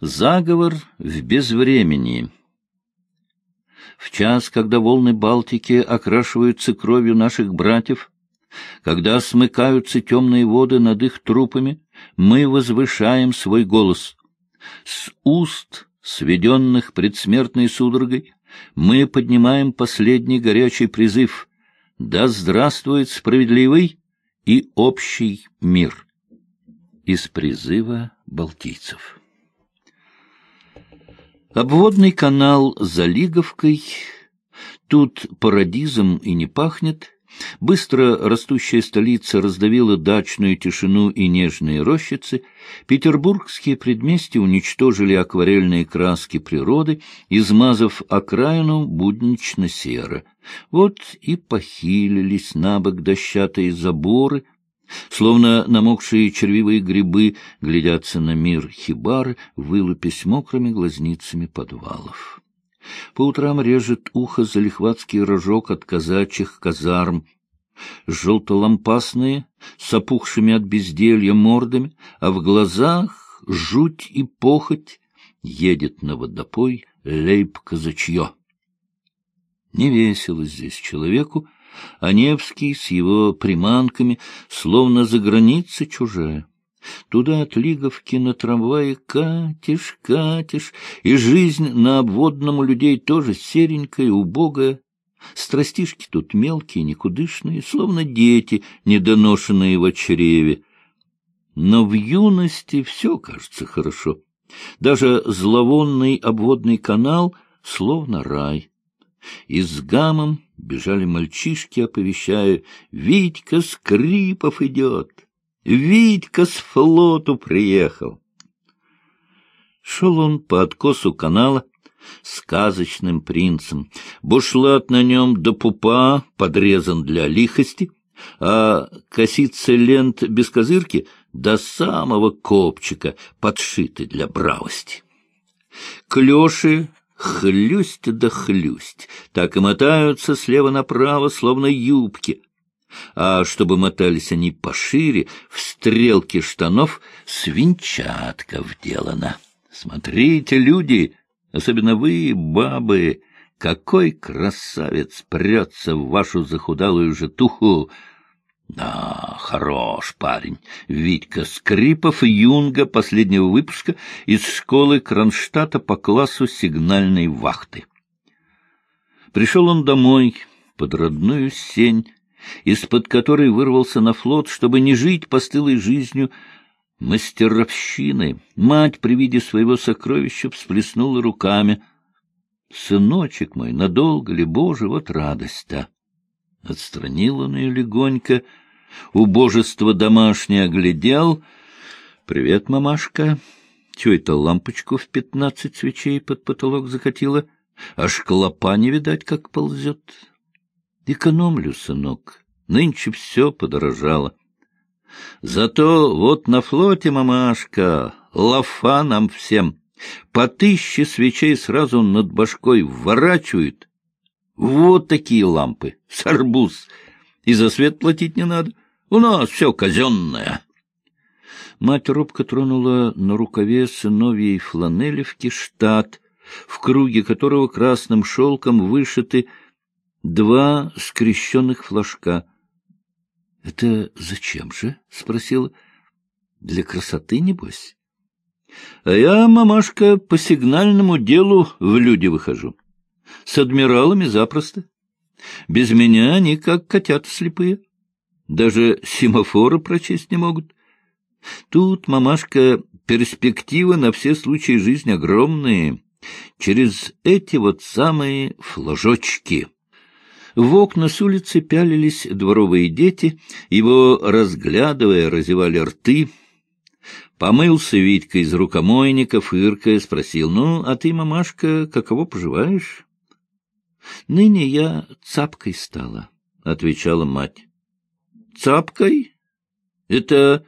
Заговор в безвремени. В час, когда волны Балтики окрашиваются кровью наших братьев, когда смыкаются темные воды над их трупами, мы возвышаем свой голос. С уст, сведенных предсмертной судорогой, мы поднимаем последний горячий призыв «Да здравствует справедливый и общий мир!» из призыва балтийцев. Обводный канал за Лиговкой, тут парадизом и не пахнет, Быстро растущая столица раздавила дачную тишину и нежные рощицы, петербургские предместья уничтожили акварельные краски природы, измазав окраину буднично-серо. Вот и похилились на бок дощатые заборы, словно намокшие червивые грибы глядятся на мир хибары, вылупясь мокрыми глазницами подвалов. По утрам режет ухо залихватский рожок от казачьих казарм. Желтолампасные, с опухшими от безделья мордами, а в глазах жуть и похоть едет на водопой лейб-казачье. Не весело здесь человеку, а Невский с его приманками словно за границей чужая. Туда от Лиговки на трамвае катишь, катишь, и жизнь на обводном у людей тоже серенькая, убогая. Страстишки тут мелкие, никудышные, словно дети, недоношенные в чреве. Но в юности все кажется хорошо. Даже зловонный обводный канал словно рай. И с гамом бежали мальчишки, оповещая «Витька Скрипов идет!» Витька с флоту приехал. Шел он по откосу канала сказочным принцем. Бушлат на нем до пупа подрезан для лихости, а косица лент без козырки до самого копчика подшиты для бравости. Клёши хлюсть да хлюсть, так и мотаются слева направо, словно юбки, а чтобы мотались они пошире, в стрелке штанов свинчатка вделана. Смотрите, люди, особенно вы, бабы, какой красавец прется в вашу захудалую жетуху! Да, хорош парень. Витька Скрипов, юнга последнего выпуска из школы Кронштадта по классу сигнальной вахты. Пришел он домой под родную сень, из-под которой вырвался на флот, чтобы не жить постылой жизнью мастеровщины. Мать при виде своего сокровища всплеснула руками. «Сыночек мой, надолго ли, Боже, вот радость-то!» Отстранил он ее легонько, убожество домашнее оглядел. «Привет, мамашка!» Чего это лампочку в пятнадцать свечей под потолок закатила? Аж клопа не видать, как ползет. Экономлю, сынок. Нынче все подорожало. Зато вот на флоте, мамашка, лафа нам всем. По тысяче свечей сразу над башкой вворачивают. Вот такие лампы, с. И за свет платить не надо. У нас все казенное. Мать робко тронула на рукаве сыновьей фланелевки штат, в круге которого красным шелком вышиты два скрещенных флажка. — Это зачем же? — спросила. — Для красоты, небось? — А я, мамашка, по сигнальному делу в люди выхожу. С адмиралами запросто. Без меня они как котята слепые. Даже семафоры прочесть не могут. Тут, мамашка, перспективы на все случаи жизни огромные. Через эти вот самые флажочки. В окна с улицы пялились дворовые дети, его, разглядывая, разевали рты. Помылся Витька из рукомойника, фыркая, спросил, «Ну, а ты, мамашка, каково поживаешь?» «Ныне я цапкой стала», — отвечала мать. «Цапкой? Это...»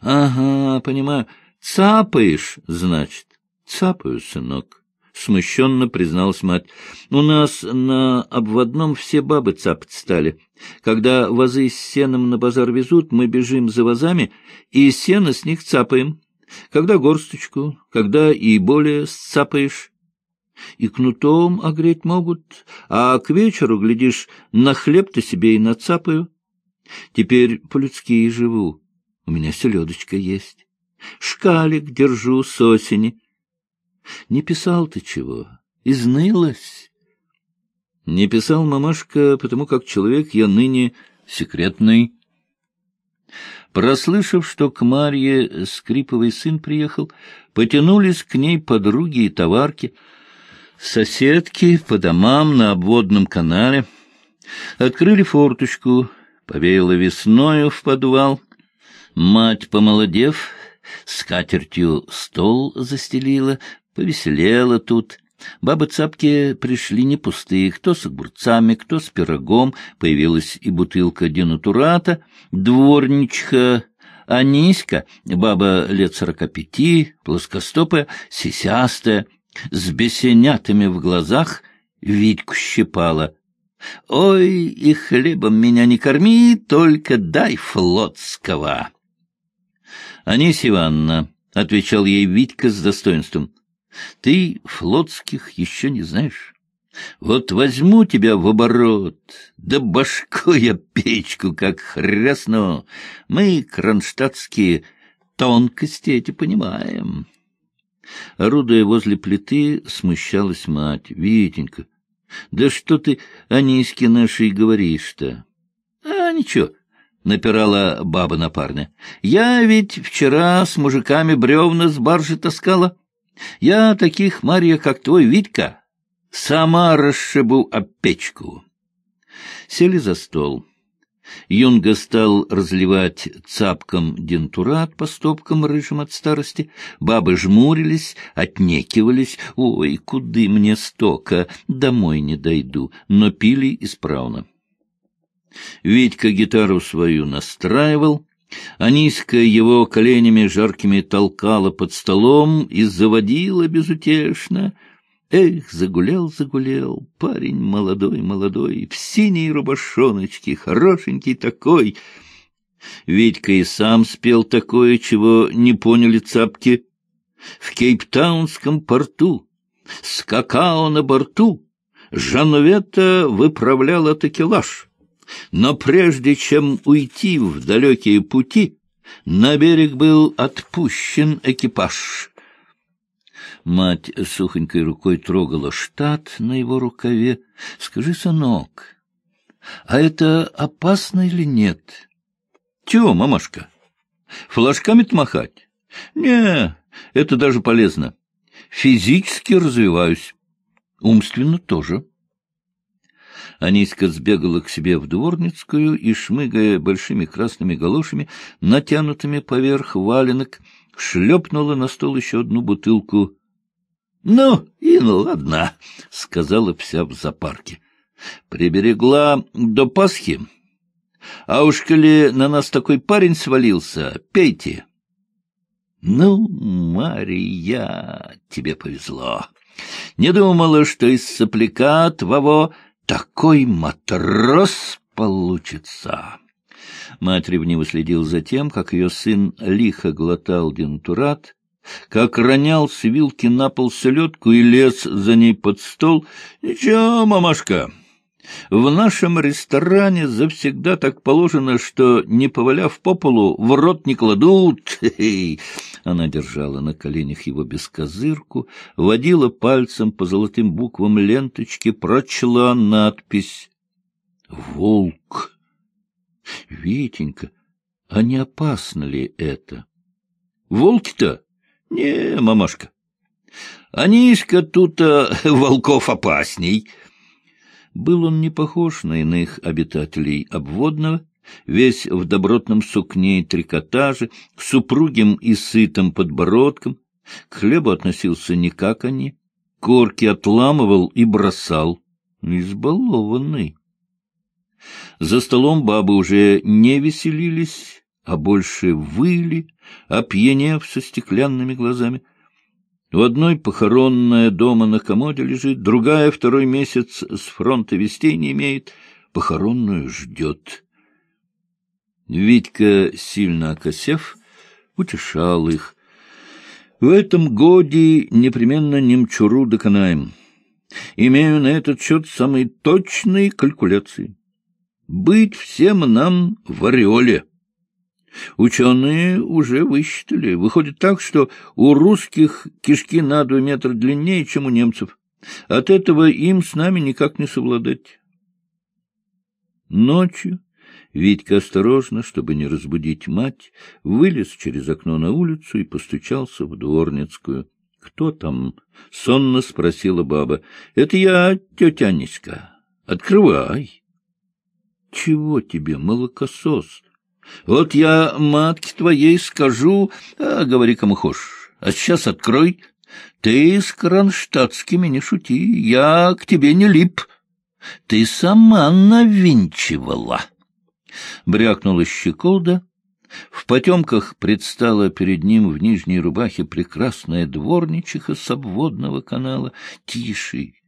«Ага, понимаю. Цапаешь, значит?» «Цапаю, сынок». — смущенно призналась мать. — У нас на обводном все бабы цапать стали. Когда вазы с сеном на базар везут, мы бежим за вазами и сено с них цапаем. Когда горсточку, когда и более сцапаешь. И кнутом огреть могут, а к вечеру, глядишь, на хлеб-то себе и нацапаю. Теперь по-людски и живу. У меня селедочка есть. Шкалик держу с осени. Не писал ты чего, изнылась. Не писал мамашка, потому как человек я ныне секретный. Прослышав, что к Марье Скриповый сын приехал, потянулись к ней подруги и товарки, соседки по домам на обводном канале, открыли форточку, повеяло весною в подвал. Мать, помолодев, скатертью стол застелила, повеселела тут. Бабы-цапки пришли не пустые, кто с огурцами, кто с пирогом, появилась и бутылка денатурата, дворничка Аниська, баба лет сорока пяти, плоскостопая, сисястая, с бесенятами в глазах, Витьку щипала. «Ой, и хлебом меня не корми, только дай флотского!» «Анисья Ивановна», — отвечал ей Витька с достоинством, — «ты флотских еще не знаешь. Вот возьму тебя в оборот, да башку я печку, как хрясну. Мы, кронштадтские, тонкости эти понимаем». Орудуя возле плиты, смущалась мать. «Витенька, да что ты о низке нашей говоришь-то?» «А, ничего». — напирала баба на парня. — Я ведь вчера с мужиками бревна с баржи таскала. Я таких, Марья, как твой Витька, сама расшибу об печку. Сели за стол. Юнга стал разливать цапком дентурат по стопкам рыжим от старости. Бабы жмурились, отнекивались. «Ой, куды мне стока? Домой не дойду». Но пили исправно. Витька гитару свою настраивал, Аниська его коленями жаркими толкала под столом и заводила безутешно. Эх, загулял-загулял, парень молодой-молодой, в синей рубашоночке, хорошенький такой. Витька и сам спел такое, чего не поняли цапки. В Кейптаунском порту, с какао на борту, Жанвета выправляла такелаж — но прежде чем уйти в далекие пути, на берег был отпущен экипаж. Мать сухонькой рукой трогала штат на его рукаве. — Скажи, сынок, а это опасно или нет? — Чего, мамашка? Флажками-то махать? — Не, это даже полезно. Физически развиваюсь. Умственно тоже. — Аниська сбегала к себе в дворницкую и, шмыгая большими красными галошами, натянутыми поверх валенок, шлепнула на стол еще одну бутылку. — Ну, и ну ладно, — сказала вся в запарке. — Приберегла до Пасхи. А уж коли на нас такой парень свалился, пейте. — Ну, Мария, тебе повезло. Не думала, что из сопляка твоего такой матрос получится. Мать ревниво следил за тем, как ее сын лихо глотал дентурат, как ронял с вилки на пол селедку и лез за ней под стол. — Ничего, мамашка, в нашем ресторане завсегда так положено, что, не поваляв по полу, в рот не кладут. Она держала на коленях его бескозырку, водила пальцем по золотым буквам ленточки, прочла надпись «Волк». Витенька, а не опасно ли это? Волки-то? Не, мамашка. Аниська тут-то волков опасней. Был он не похож на иных обитателей обводного, весь в добротном сукне и трикотаже, с упругим и сытым подбородком. К хлебу относился не как они, корки отламывал и бросал. Избалованный. За столом бабы уже не веселились, а больше выли, опьянев со стеклянными глазами. У одной похоронная дома на комоде лежит, другая второй месяц с фронта вестей не имеет, похоронную ждет. Витька, сильно окосев, утешал их. В этом годе непременно немчуру доконаем. Имею на этот счет самые точные калькуляции. Быть всем нам в ореоле. Ученые уже высчитали. Выходит так, что у русских кишки на два метра длиннее, чем у немцев. От этого им с нами никак не совладать. Ночью Витька осторожно, чтобы не разбудить мать, вылез через окно на улицу и постучался в дворницкую. — Кто там? — сонно спросила баба. — Это я, тетя Аниська. Открывай. — Чего тебе, молокосос? Вот я матке твоей скажу, а, говори кому хочешь. А сейчас открой. Ты с кронштадтскими не шути, я к тебе не лип. Ты сама навинчивала. Брякнула щеколда. В потемках предстала перед ним в нижней рубахе прекрасная дворничиха с обводного канала. Тише!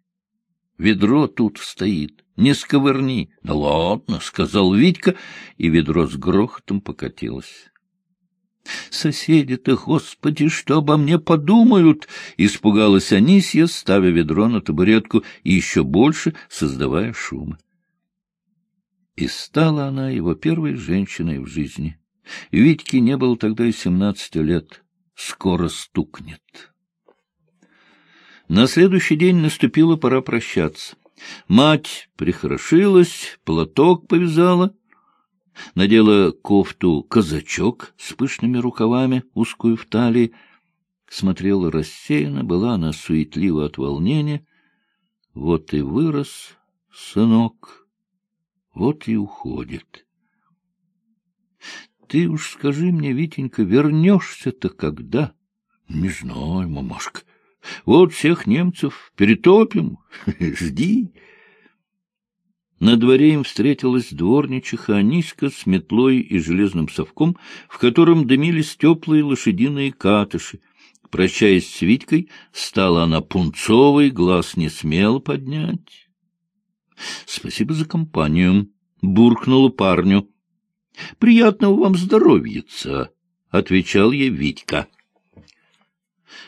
Ведро тут стоит. Не сковырни. — Да ладно, — сказал Витька, и ведро с грохотом покатилось. «Соседи-то, господи, что обо мне подумают!» — испугалась Анисья, ставя ведро на табуретку и еще больше создавая шум. И стала она его первой женщиной в жизни. Витьке не было тогда и семнадцати лет. Скоро стукнет. На следующий день наступила пора прощаться. Мать прихорошилась, платок повязала, надела кофту казачок с пышными рукавами, узкую в талии, смотрела рассеянно, была она суетлива от волнения. Вот и вырос сынок, вот и уходит. Ты уж скажи мне, Витенька, вернешься-то когда? Не знаю, мамашка. Вот всех немцев перетопим. Жди. На дворе им встретилась дворничиха Аниська с метлой и железным совком, в котором дымились теплые лошадиные катыши. Прощаясь с Витькой, стала она пунцовой, глаз не смела поднять. — Спасибо за компанию, — буркнула парню. — Приятного вам здоровьица, — отвечал ей Витька.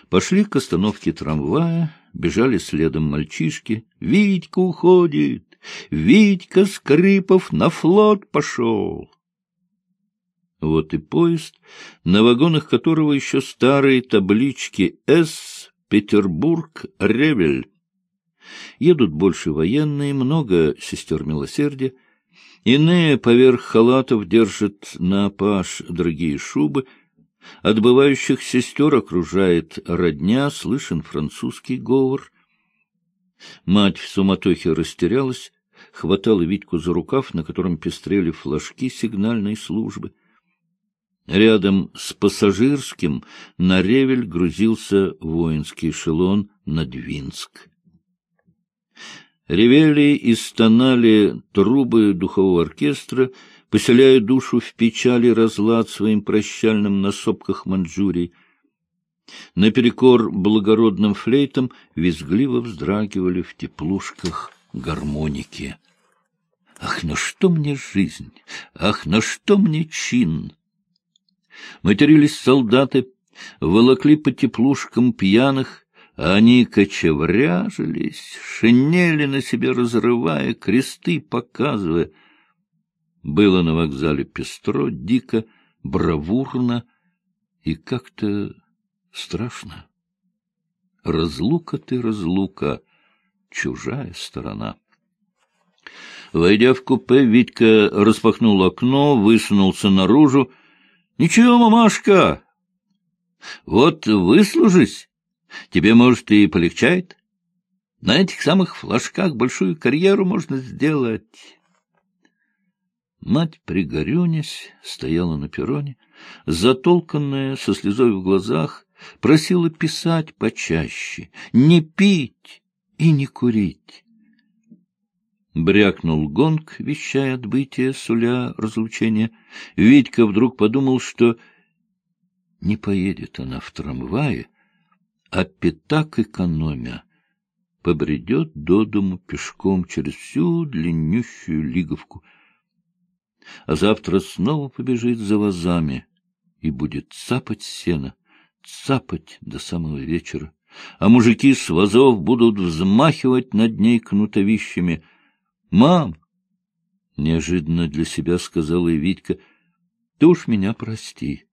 Пошли к остановке трамвая, бежали следом мальчишки. — Витька уходит! Витька Скрипов на флот пошел. Вот и поезд, на вагонах которого еще старые таблички «С», «Петербург», «Ревель». Едут больше военные, много сестер милосердия. Иные поверх халатов держат на паш дорогие шубы. Отбывающих сестер окружает родня, слышен французский говор. Мать в суматохе растерялась, хватала Витьку за рукав, на котором пестрели флажки сигнальной службы. Рядом с пассажирским на ревель грузился воинский эшелон на Двинск. Ревели и стонали трубы духового оркестра, поселяя душу в печали разлад своим прощальным на сопках Манчжурии. Наперекор благородным флейтам визгливо вздрагивали в теплушках гармоники. Ах, на что мне жизнь! Ах, на что мне чин! Матерились солдаты, волокли по теплушкам пьяных, а они кочевряжились, шинели на себе разрывая, кресты показывая. Было на вокзале пестро, дико, бравурно и как-то страшно. Разлука ты, разлука, чужая сторона. Войдя в купе, Витька распахнул окно, высунулся наружу. — Ничего, мамашка, вот выслужись, тебе, может, и полегчает. На этих самых флажках большую карьеру можно сделать. Мать, пригорюнясь, стояла на перроне, затолканная, со слезой в глазах, просила писать почаще, не пить и не курить. Брякнул гонг, вещая отбытие, суля разлучения. Витька вдруг подумал, что не поедет она в трамвае, а пятак экономя побредет до дому пешком через всю длиннющую лиговку, а завтра снова побежит за вазами и будет цапать сено, цапать до самого вечера, а мужики с вазов будут взмахивать над ней кнутовищами. «Мам!» — неожиданно для себя сказала и Витька. «Ты уж меня прости.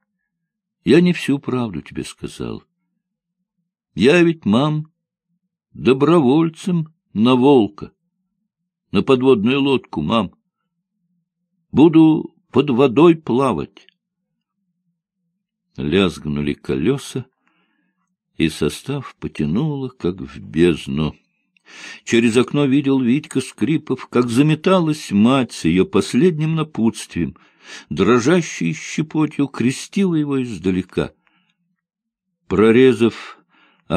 Я не всю правду тебе сказал. Я ведь, мам, добровольцем на волка, на подводную лодку, мам. Буду под водой плавать. Лязгнули колеса, и состав потянуло, как в бездну. Через окно видел Витька Скрипов, как заметалась мать с ее последним напутствием, дрожащей щепотью крестила его издалека. Прорезав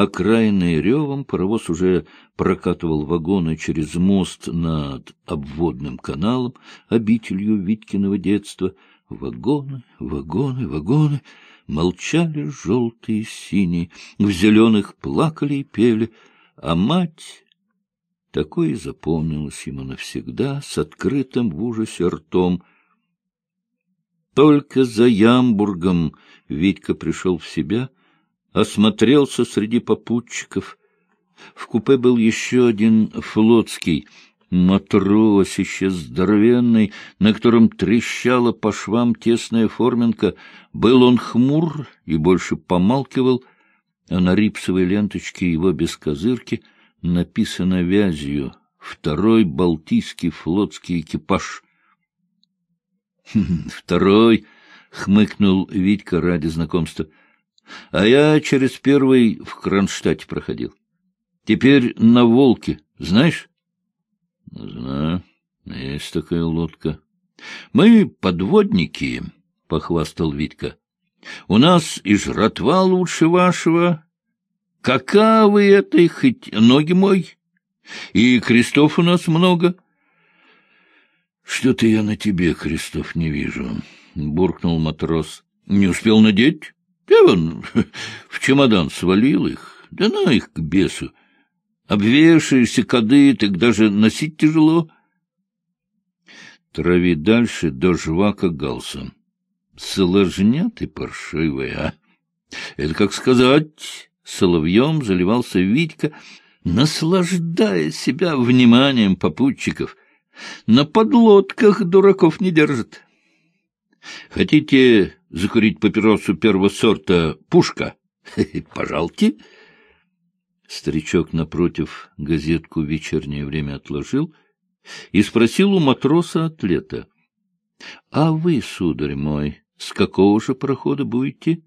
окраинный ревом, паровоз уже прокатывал вагоны через мост над обводным каналом, обителью Витькиного детства. Вагоны, вагоны, вагоны — молчали желтые и синие, в зеленых плакали и пели, а мать такое и запомнилась ему навсегда, с открытым в ужасе ртом. Только за Ямбургом Витька пришел в себя, осмотрелся среди попутчиков. В купе был еще один флотский — матросище здоровенный, на котором трещала по швам тесная форменка, был он хмур и больше помалкивал, а на рипсовой ленточке его без козырки написано вязью «Второй Балтийский флотский экипаж». «Второй», — хмыкнул Витька ради знакомства, — «а я через первый в Кронштадте проходил. Теперь на Волке, знаешь?» — Знаю, есть такая лодка. — Мы подводники, — похвастал Витька. — У нас и жратва лучше вашего. Кака вы это, хоть ноги мой? И крестов у нас много. — Что-то я на тебе крестов не вижу, — буркнул матрос. — Не успел надеть? Я в чемодан свалил их. Да на их к бесу. Обвешаешься кады, так даже носить тяжело. Трави дальше до жвака галса. Сложня ты паршивая, а? Это как сказать, соловьем заливался Витька, наслаждая себя вниманием попутчиков. На подлодках дураков не держат. Хотите закурить папиросу первого сорта «Пушка»? Пожалуйте. Старичок напротив газетку «Вечернее время» отложил и спросил у матроса-атлета. — А вы, сударь мой, с какого же прохода будете?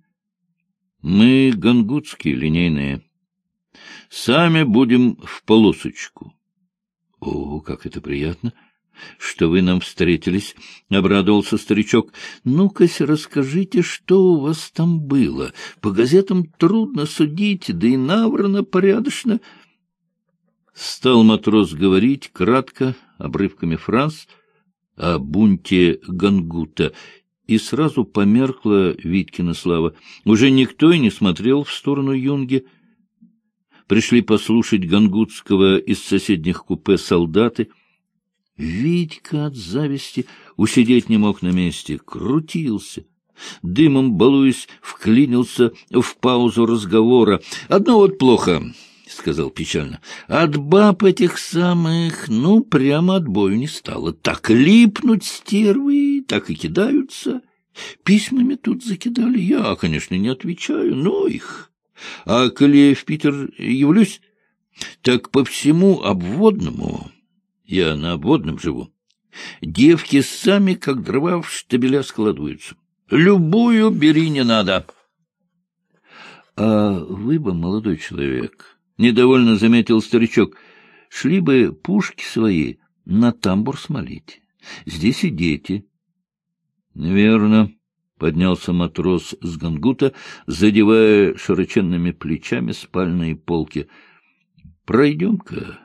— Мы гангутские, линейные. Сами будем в полосочку. — О, как это приятно! — что вы нам встретились, — обрадовался старичок. — Ну-ка, расскажите, что у вас там было. По газетам трудно судить, да и наврано порядочно. Стал матрос говорить кратко, обрывками фраз, о бунте Гангута, и сразу померкла Виткина слава. Уже никто и не смотрел в сторону Юнги. Пришли послушать Гангутского из соседних купе солдаты — Витька от зависти усидеть не мог на месте, крутился. Дымом, балуясь, вклинился в паузу разговора. — Одно вот плохо, — сказал печально. — От баб этих самых, ну, прямо отбою не стало. Так липнуть стервы, так и кидаются. Письмами тут закидали. Я, конечно, не отвечаю, но их. А коли в Питер явлюсь, так по всему обводному я на обводном живу. Девки сами, как дрова, в штабеля складываются. Любую бери не надо. А вы бы, молодой человек, — недовольно заметил старичок, — шли бы пушки свои на тамбур смолить. Здесь и дети. — Верно, — поднялся матрос с гангута, задевая широченными плечами спальные полки. — Пройдем-ка,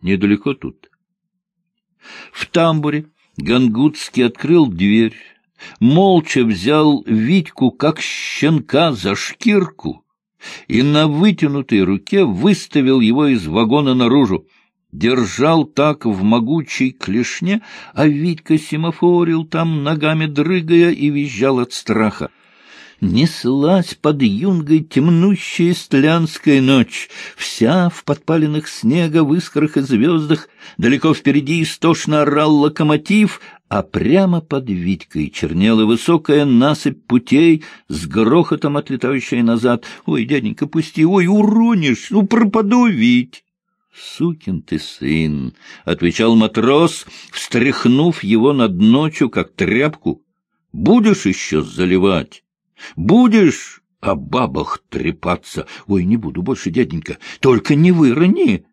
недалеко тут. В тамбуре Гангутский открыл дверь, молча взял Витьку, как щенка, за шкирку и на вытянутой руке выставил его из вагона наружу. Держал так в могучей клешне, а Витька семафорил там, ногами дрыгая, и визжал от страха. Неслась под юнгой темнущая стлянская ночь, вся в подпаленных снега, в искрах и звездах, далеко впереди истошно орал локомотив, а прямо под Витькой чернела высокая насыпь путей с грохотом отлетающая назад. «Ой, дяденька, пусти! Ой, уронишь! Ну, пропаду, Вить!» «Сукин ты сын!» — отвечал матрос, встряхнув его над ночью, как тряпку. «Будешь еще заливать? Будешь о бабах трепаться? Ой, не буду больше, дяденька, только не вырони!»